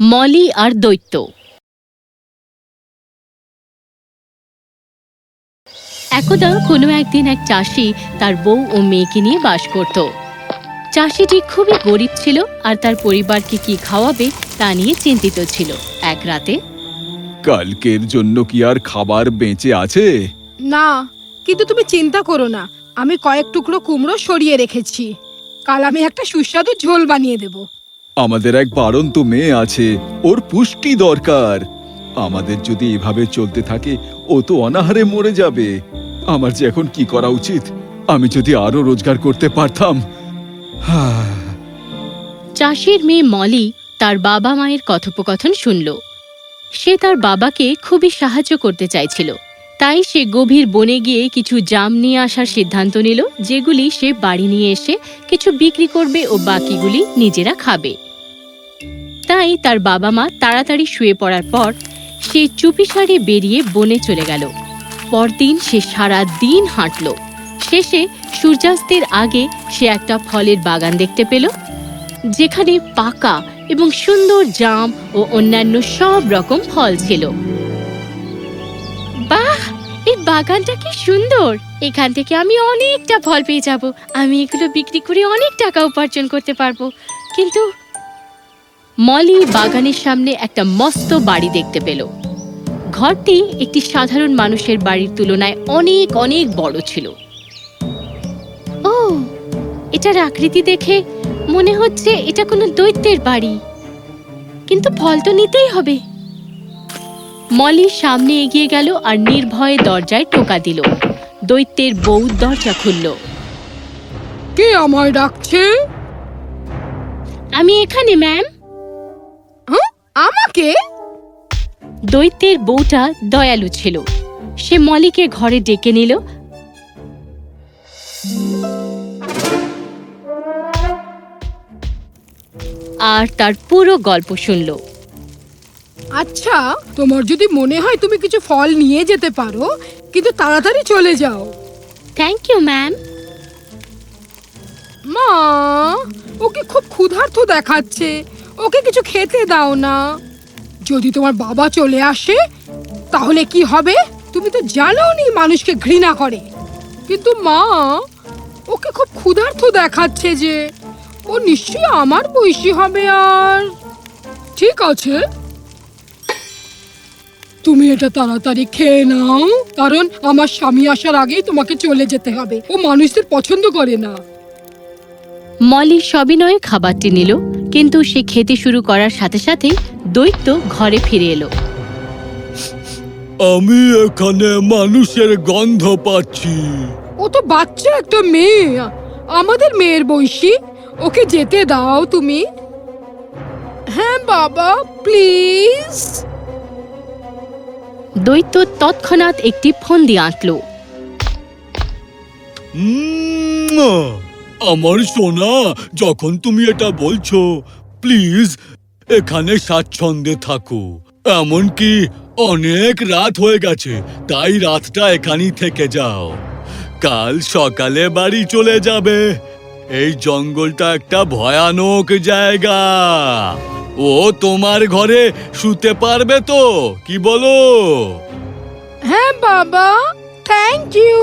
মলি আর দৈত্য। একদা কোনো একদিন এক চাষি তার বউ ও মেয়েকে নিয়ে বাস করত। চাষিটি খুবই গরিব ছিল আর তার পরিবারকে কি খাওয়াবে তা নিয়ে চিন্তিত ছিল। এক রাতে কালকের জন্য কি আর খাবার বেঁচে আছে? না কিন্তু তুমি চিন্তা করো না আমি কয়েক টুকরো কুমড়ো সরিয়ে রেখেছি। কাল আমি একটা সুস্বাদু ঝোল বানিয়ে দেব। আমাদের এক বাড়ন্ত মেয়ে আছে, ওর পুষ্টি দরকার। আমাদের যদি এভাবে চলতে থাকে, ও তো অনাহারে মরে যাবে। আমার যে এখন কি করা উচিত? আমি যদি আরও রোজগার করতে পারতাম। চাষির মেয়ে মলি তার বাবা মায়ের কথোপকথন শুনল। সে তার বাবাকে খুবই সাহায্য করতে চাইছিল। তাই সে গভীর বনে গিয়ে কিছু জাম নিয়ে আসার সিদ্ধান্ত নিল, যেগুলি সে বাড়ি নিয়ে এসে কিছু বিক্রি করবে ও বাকিগুলি নিজেরা খাবে। তাই তার বাবা মা তাড়াতাড়ি শুয়ে পড়ার পর সে চুপি চুপিসারে বেরিয়ে বনে চলে গেল। পরদিন সে সারা দিন হাঁটল। শেষে সূর্যাস্তের আগে সে একটা ফলের বাগান দেখতে পেল, যেখানে পাকা এবং সুন্দর জাম ও অন্যান্য সব রকম ফল ছিল। বাহ! এই বাগানটা কি সুন্দর! এখান থেকে আমি অনেকটা ফল পেয়ে যাব। আমি এগুলো বিক্রি করে অনেক টাকা উপার্জন করতে পারব। কিন্তু মলি বাগানের সামনে একটা মস্ত বাড়ি দেখতে পেল। ঘরটি একটি সাধারণ মানুষের বাড়ির তুলনায় অনেক অনেক বড় ছিল। ও এটার আকৃতি দেখে মনে হচ্ছে এটা কোনো দৈত্যের বাড়ি। কিন্তু ফল তো নিতেই হবে। মলি সামনে এগিয়ে গেল আর নির্ভয়ে দরজায় টোকা দিল। দৈত্যের বউ দরজা খুলল। কে আমায় ডাকছে? আমি এখানে ম্যাম? আমাকে দৈত্যের বউটা দয়ালু ছিল। সে মলিকে ঘরে ডেকে নিল। আর তার পুরো গল্প শুনল। আচ্ছা তোমার যদি মনে হয় তুমি কিছু ফল নিয়ে যেতে পারো কিন্তু তাড়াতাড়ি চলে যাও। থ্যাংক ইউ ম্যাম মা ওকে খুব ক্ষুধার্ত দেখাচ্ছে। ওকে কিছু খেতে দাও না। যদি তোমার বাবা চলে আসে, তাহলে কি হবে? তুমি তো জানো নি মানুষকে ঘৃণা করে। কিন্তু মা, ওকে খুব ক্ষুধার্ত দেখাচ্ছে যে, ও নিশ্চয়ই আমার বয়সী হবে আর। ঠিক আছে। তুমি এটা তাড়াতাড়ি খেয়ে নাও, কারণ আমার স্বামী আসার আগেই তোমাকে চলে যেতে হবে। ও মানুষদের পছন্দ করে না। মলি সবিনয়ে খাবারটি নিল, কিন্তু সে খেতে শুরু করার সাথে সাথেই দৈত্য ঘরে ফিরে এলো। আমি এখানে মানুষের গন্ধ পাচ্ছি। ও তো বাচ্চা একটা মেয়ে। আমাদের মেয়ের বয়সী। ওকে যেতে দাও তুমি। হ্যাঁ বাবা প্লিজ। দৈত্য তৎক্ষণাৎ একটি ফন্দি আঁটল। উম, আমার সোনা যখন তুমি এটা বলছো প্লিজ এখানে স্বাচ্ছন্দ্যে থাকো। এমনকি অনেক রাত হয়ে গেছে তাই রাতটা এখানেই থেকে যাও। কাল সকালে বাড়ি চলে যাবে। এই জঙ্গলটা একটা ভয়ানক জায়গা। ও তোমার ঘরে শুতে পারবে তো কি বলো? হ্যাঁ বাবা থ্যাংক ইউ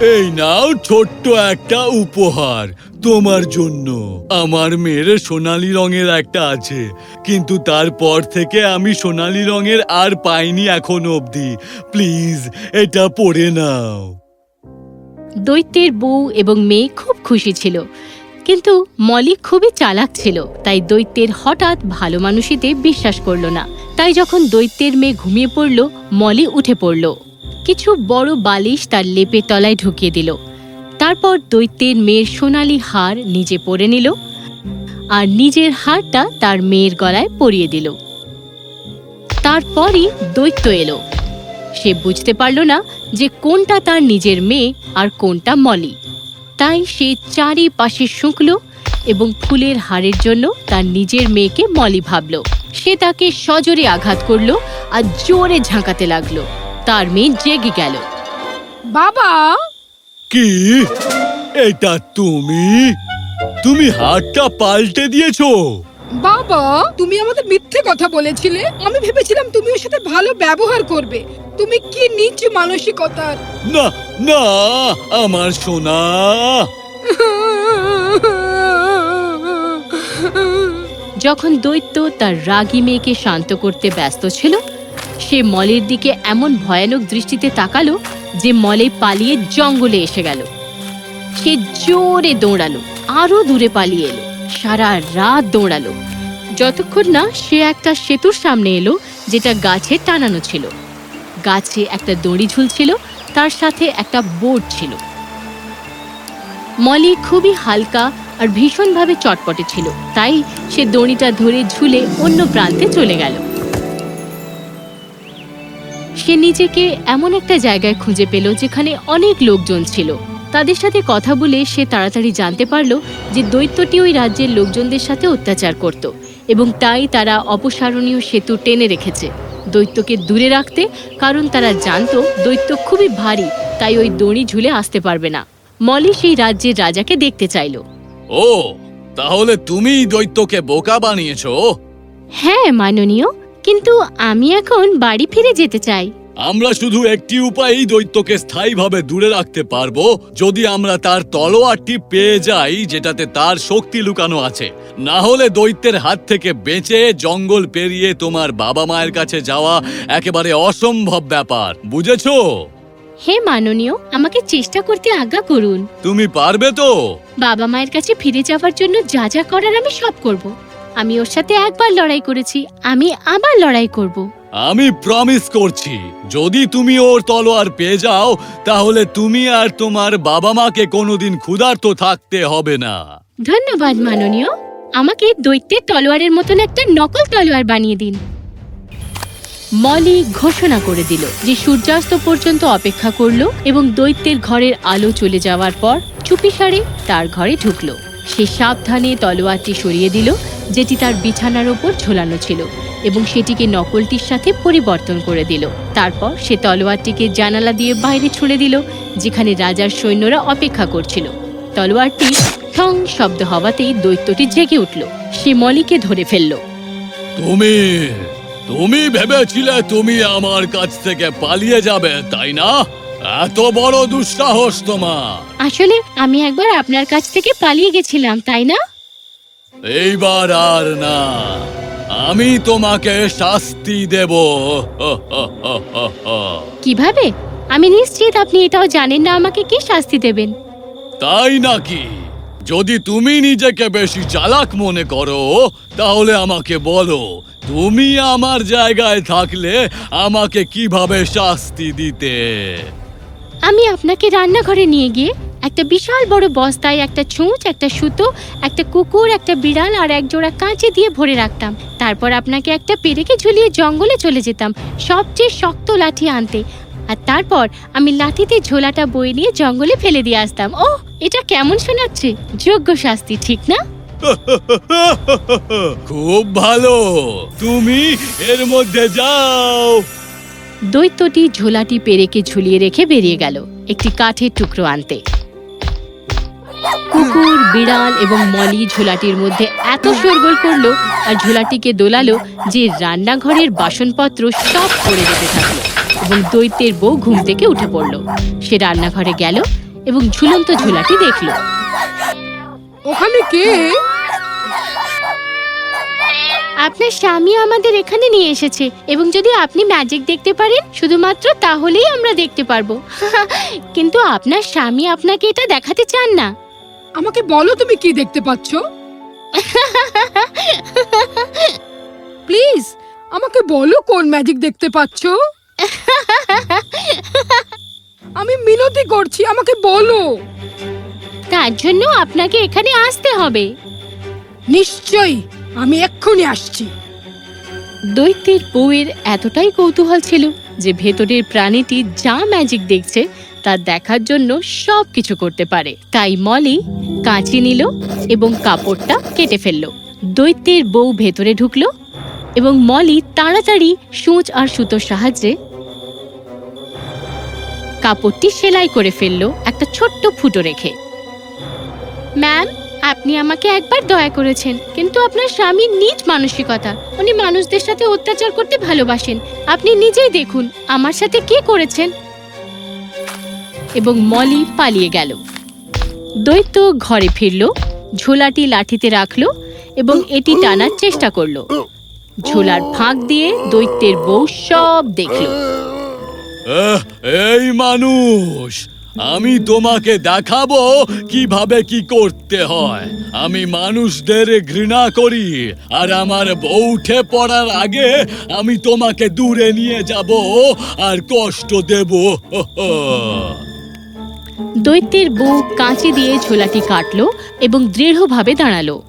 এই নাও ছোট্ট একটা উপহার। তোমার জন্য। আমার মেয়ের সোনালি রঙের একটা আছে, কিন্তু তারপর থেকে আমি সোনালি রঙের আর পাইনি এখন অবধি। প্লিজ, এটা পরে নাও। দৈত্যের বউ এবং মেয়ে খুব খুশি ছিল, কিন্তু মলি খুবই চালাক ছিল, তাই দৈত্যের হঠাৎ ভালো মানুষিতে বিশ্বাস করল না। তাই যখন দৈত্যের মেয়ে ঘুমিয়ে পড়ল, মলি উঠে পড়ল। কিছু বড় বালিশ তার লেপের তলায় ঢুকিয়ে দিল। তারপর দৈত্যের মেয়ের সোনালি হার নিজে পরে নিল আর নিজের হারটা তার মেয়ের গলায় পরিয়ে দিল। তারপরই দৈত্য এলো। সে বুঝতে পারল না যে কোনটা তার নিজের মেয়ে আর কোনটা মলি। তাই সে চারিপাশে শুঁকল এবং ফুলের হারের জন্য তার নিজের মেয়েকে মলি ভাবল। সে তাকে সজোরে আঘাত করল আর জোরে ঝাঁকাতে লাগল। তার মেয়ে জেগে গেল। বাবা! কি? এটা তুমি? তুমি হাতটা পাল্টে দিয়েছ। বাবা তুমি আমাদের মিথ্যে কথা বলেছিলে। আমি ভেবেছিলাম তুমি ওর সাথে ভালো ব্যবহার করবে। তুমি কি নিচ মানসিকতার? না না আমার সোনা। যখন দৈত্য তার রাগী মেয়েকে শান্ত করতে ব্যস্ত ছিল সে মলের দিকে এমন ভয়ানক দৃষ্টিতে তাকালো যে মলে পালিয়ে জঙ্গলে এসে গেল। সে জোরে দৌড়ালো, আরও দূরে পালিয়ে এলো, সারা রাত দৌড়ালো। যতক্ষণ না সে একটা সেতুর সামনে এলো, যেটা গাছে টানানো ছিল। গাছে একটা দড়ি ঝুলছিল, তার সাথে একটা বোর্ড ছিল। মলি খুবই হালকা আর ভীষণভাবে চটপটে ছিল, তাই সে দড়িটা ধরে ঝুলে অন্য প্রান্তে চলে গেল। সে নিজেকে এমন একটা জায়গায় খুঁজে পেল যেখানে অনেক লোকজন ছিল। তাদের সাথে কথা বলে সে তাড়াতাড়ি জানতে পারল যে দৈত্যটি ওই রাজ্যের লোকজনদের সাথে অত্যাচার করত এবং তাই তারা অপসারণীয় সেতু টেনে রেখেছে। দৈত্যকে দূরে রাখতে কারণ তারা জানতো দৈত্য খুবই ভারী তাই ওই দড়ি ঝুলে আসতে পারবে না। মলি সেই রাজ্যের রাজাকে দেখতে চাইল। ও তাহলে তুমিই দৈত্যকে বোকা বানিয়েছো? হ্যাঁ মাননীয়। কিন্তু আমি এখন বাড়ি ফিরে যেতে চাই। আমরা শুধু একটি উপায়েই দৈত্যকে স্থায়ীভাবে দূরে রাখতে পারব যদি আমরা তার তলোয়ারটি পেয়ে যাই যেটাতে তার শক্তি লুকানো আছে। না হলে দৈত্যের হাত থেকে বেঁচে জঙ্গল পেরিয়ে তোমার বাবা মায়ের কাছে যাওয়া একেবারে অসম্ভব ব্যাপার বুঝেছ? হে মাননীয় আমাকে চেষ্টা করতে আজ্ঞা করুন। তুমি পারবে তো? বাবা মায়ের কাছে ফিরে যাওয়ার জন্য যা যা করার আমি সব করব। আমি ওর সাথে একবার লড়াই করেছি আমি আবার লড়াই করব। আমি প্রমিস করছি যদি তুমি ওর তলোয়ার পেয়ে যাও তাহলে তুমি আর তোমার বাবা মাকে কোনোদিন ক্ষুধার্ত থাকতে হবে না। ধন্যবাদ মাননীয়। আমাকে দৈত্যের তলোয়ারের মতন একটা নকল তলোয়ার বানিয়ে দিন। মলি ঘোষণা করে দিল যে সূর্যাস্ত পর্যন্ত অপেক্ষা করল এবং দৈত্যের ঘরের আলো চলে যাওয়ার পর চুপিসারে তার ঘরে ঢুকলো। সে সাবধানে তলোয়ারটি সরিয়ে দিল যেটি তার বিছানার ওপর ঝোলানো ছিল এবং সেটিকে নকলটির সাথে পরিবর্তন করে দিল। তারপর সে তলোয়ারটিকে জানালা দিয়ে বাইরে ছুড়ে দিল যেখানে রাজার সৈন্যরা অপেক্ষা করছিল। তলোয়ারটি ঠং শব্দ হওয়াতেই দৈত্যটি জেগে উঠল। সে মলিকে ধরে ফেলল। তুমি তুমি ভেবেছিলে তুমি আমার কাছ থেকে পালিয়ে যাবে তাই না? এত বড় দুঃসাহস তোমার। আসলে আমি একবার আপনার কাছ থেকে পালিয়ে গেছিলাম তাই না? এইবার আর না। আমি তোমাকে শাস্তি দেব। কীভাবে? আমি নিশ্চিত আপনি এটাও জানেন না আমাকে কি শাস্তি দেবেন। তাই নাকি? যদি তুমি নিজেকে বেশি চালাক মনে করো তাহলে আমাকে বলো তুমি আমার জায়গায় থাকলে আমাকে কীভাবে শাস্তি দিতে? আমি আপনাকে রান্নাঘরে নিয়ে গিয়ে একটা বিশাল বড় বস্তায় একটা ছুঁচ একটা সুতো একটা কুকুর একটা বিড়াল আর এক জোড়া কাঁচে দিয়ে ভরে রাখতাম। তারপর আপনাকে একটা পেরেকে ঝুলিয়ে জঙ্গলে চলে যেতাম সবচেয়ে শক্ত লাঠি আনতে। আর তারপর আমি লাঠিতে ঝোলাটা বয়ে নিয়ে জঙ্গলে ফেলে দিয়ে আসতাম। ও এটা কেমন শোনাচ্ছে? যোগ্য শাস্তি ঠিক না? খুব ভালো। তুমি এর মধ্যে যাও। দৈত্যটি ঝোলাটি পেরেকে ঝুলিয়ে রেখে বেরিয়ে গেল একটি কাঠের টুকরো আনতে। কুকুর বিড়াল এবং মলি ঝোলাটির মধ্যে এত শোরগোল করল আর ঝোলাটিকে দোলালো যে রান্নাঘরের বাসনপত্র সব পড়ে যেতে থাকল এবং দৈত্যের বউ ঘুম থেকে উঠে পড়ল। সে রান্নাঘরে গেল এবং ঝুলন্ত ঝোলাটি দেখল। ওখানে কে? আপনার স্বামী আমাদের এখানে নিয়ে এসেছে এবং যদি আপনি ম্যাজিক দেখতে পারেন শুধুমাত্র তাহলেই আমরা দেখতে পারব। কিন্তু আপনার স্বামী আপনাকে এটা দেখাতে চান না। আমাকে বলো তুমি কি দেখতে পাচ্ছ? প্লিজ আমাকে বলো কোন ম্যাজিক দেখতে পাচ্ছ? আমি মিনতি করছি আমাকে বলো। তার জন্য আপনাকে এখানে আসতে হবে। নিশ্চয়ই আমি এক্ষুনি আসছি। দৈত্যের বউয়ের এতটাই কৌতূহল ছিল যে ভেতরের প্রাণীটি যা ম্যাজিক দেখছে তা দেখার জন্য সব কিছু করতে পারে। তাই মলি কাঁচি নিল এবং কাপড়টা কেটে ফেলল। দৈত্যের বউ ভেতরে ঢুকলো এবং মলি তাড়াতাড়ি সূচ আর সুতোর সাহায্যে কাপড়টি সেলাই করে ফেলল একটা ছোট্ট ফুটো রেখে। ম্যাম, আপনি আমাকে একবার দয়া করেছেন, কিন্তু আপনার স্বামীর নিজ মানসিকতা। উনি মানুষদের সাথে অত্যাচার করতে ভালোবাসেন। আপনি নিজেই দেখুন আমার সাথে কি করেছেন। এবং মলি পালিয়ে গেল। দৈত্য ঘরে ফিরল, ঝোলাটি লাঠিতে রাখল এবং এটি টানার চেষ্টা করল। ঝোলার ফাঁক দিয়ে দৈত্যের বউ সব দেখল। এই মানুষ, আমি তোমাকে দেখাবো কীভাবে কি করতে হয়। আমি মানুষদের ঘৃণা করি আর আমার বউ উঠে পড়ার আগে আমি তোমাকে দূরে নিয়ে যাব আর কষ্ট দেব। দৈত্যের বউ কাঁচি দিয়ে ঝোলাটি কাটলো এবং দৃঢ়ভাবে দাঁড়াল।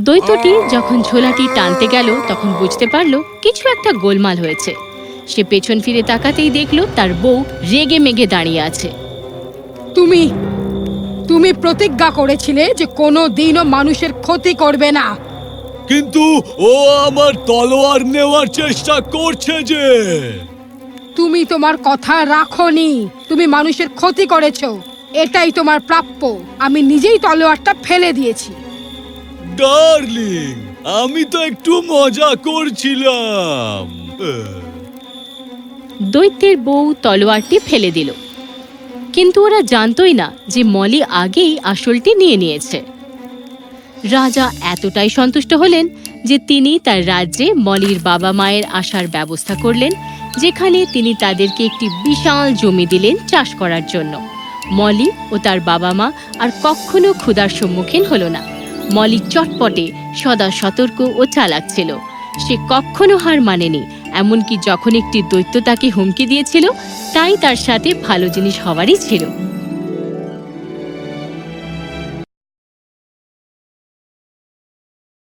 দৈত্যটি যখন ঝোলাটি টানতে গেল তখন বুঝতে পারল কিছু একটা গোলমাল হয়েছে। সে পেছন ফিরে তাকাতেই দেখল তার বউ রেগে মেগে দাঁড়িয়ে আছে। তুমি তুমি প্রতিজ্ঞা করেছিলে যে কোনো দিনও মানুষের ক্ষতি করবে না। কিন্তু ও আমার তলোয়ার নেওয়ার চেষ্টা করছে যে তুমি তোমার কথা রাখোনি। তুমি মানুষের ক্ষতি করেছ। এটাই তোমার প্রাপ্য। আমি নিজেই তলোয়ারটা ফেলে দিয়েছি। ডার্লিং আমি তো একটু মজা করছিলাম। দৈত্যের বউ তলোয়ারটি ফেলে দিল। কিন্তু ওরা জানতই না যে মলি আগেই আসলটি নিয়ে নিয়েছে। রাজা এতটাই সন্তুষ্ট হলেন যে তিনি তার রাজ্যে মলির বাবা মায়ের আসার ব্যবস্থা করলেন যেখানে তিনি তাদেরকে একটি বিশাল জমি দিলেন চাষ করার জন্য। মলি ও তার বাবা মা আর কখনো ক্ষুধার সম্মুখীন হল না। মলি চটপটে সদা সতর্ক ও চালাক ছিল। সে কখনো হার মানেনি, এমনকি যখন একটি দৈত্য তাকে হুমকি দিয়েছিল, তাই তার সাথে ভালো জিনিস হওয়ারই ছিল।